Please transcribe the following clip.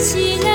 Xin